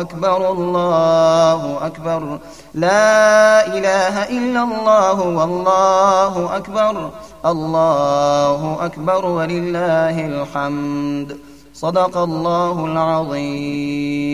أكبر الله أكبر. لا إله إلا الله والله أكبر. الله أكبر ولله الحمد. صدق الله العظيم.